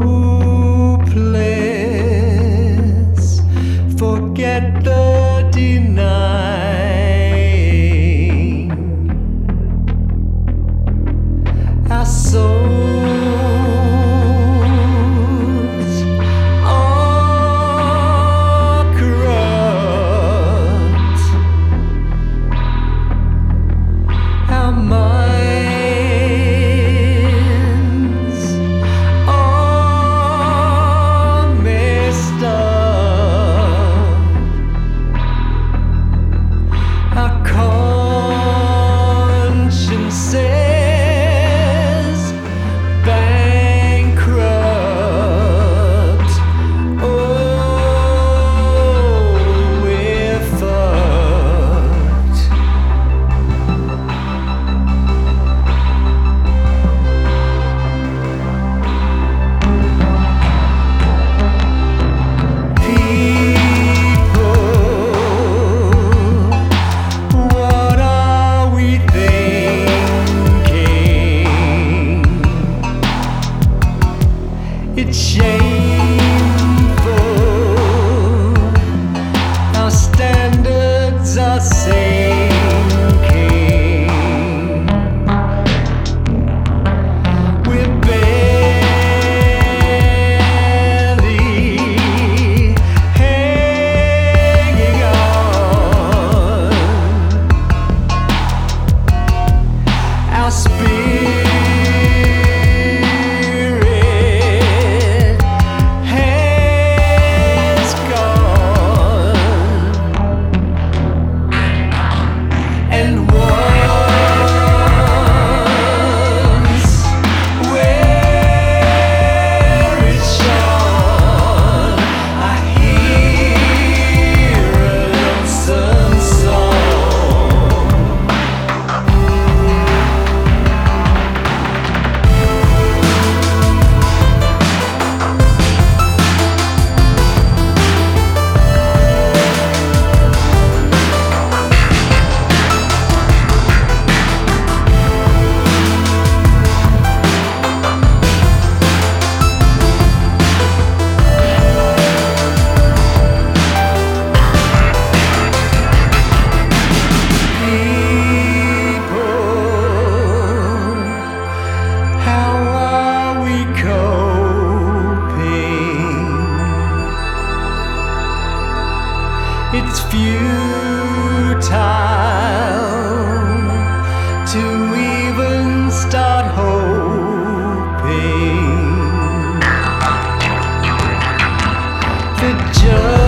hopeless. Forget the denying. futile to even start hoping. The.